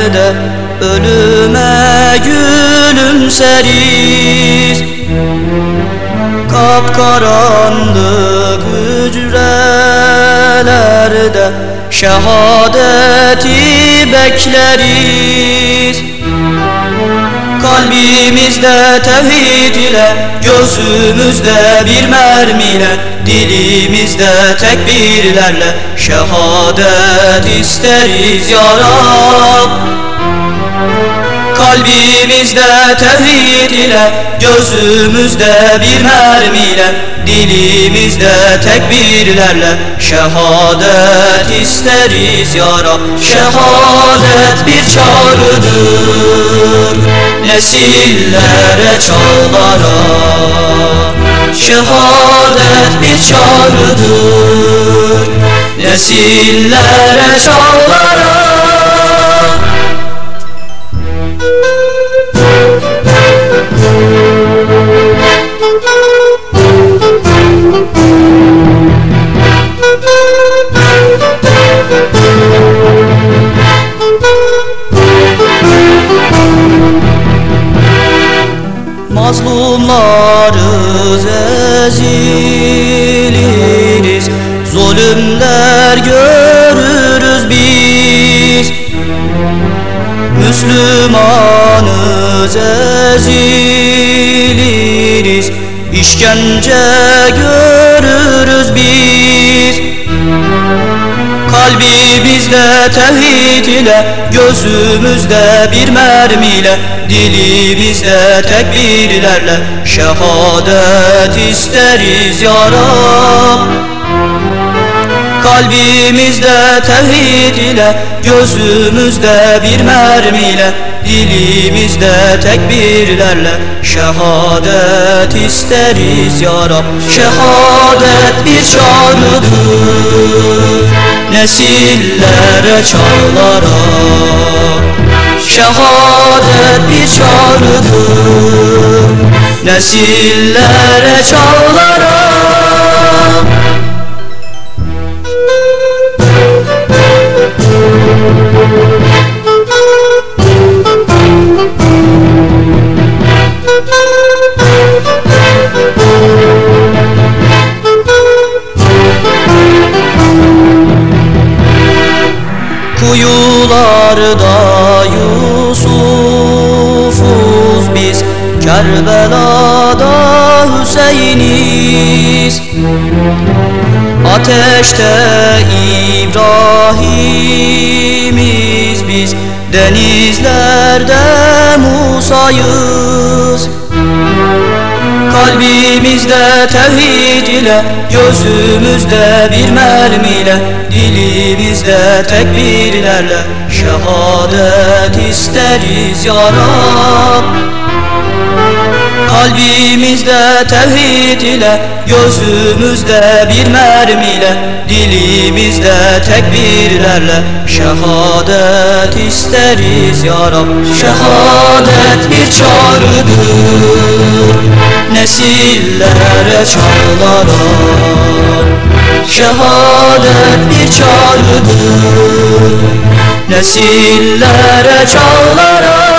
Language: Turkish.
hücrelerde Ölüme gülümseriz. Kapkaranlık hücrelerde Şehadeti bekleriz Kalbimizde tevhid ile Gözümüzde bir mermiyle Dilimizde tekbirlerle Şehadet isteriz ya Rab Kalbimizde tevhid ile Gözümüzde bir mermiyle Dilimizde tekbirlerle Şehadet isteriz ya Rab. Şehadet bir çağrıdır Nesillere çağlara. Şehadet bir çağrıdır Nesillere çağlara Mazlumlarız eziliriz Zulümler görürüz biz. Müslümanız eziliriz. İşkence görürüz biz Kalbimizde tevhid ile Gözümüzde bir mermiyle Dilimizde tekbirlerle Şehadet isteriz ya Rab. Kalbimizde tevhid ile Gözümüzde bir mermiyle Dilimizde tekbirlerle Şehadet isteriz ya Rab. Şehadet bir çağrıdır Nesillere çağlara Şehadet bir çağrıdır. Nesillere çağlara Kuyularda Yusuf'uz biz Kerbela'da Hüseyin'iz. Ateşte İbrahim'iz biz Denizlerde Musa'yız Kalbimizde tevhid ile Gözümüzde bir mermiyle Dilimizde tekbirlerle Şehadet isteriz ya Rab. Kalbimizde tevhid ile Gözümüzde bir mermiyle Dilimizde tekbirlerle Şehadet isteriz ya Rab. Şehadet bir çağrıdır Nesillere çağlara Şehadet bir çağrıdır Nesillere çağlara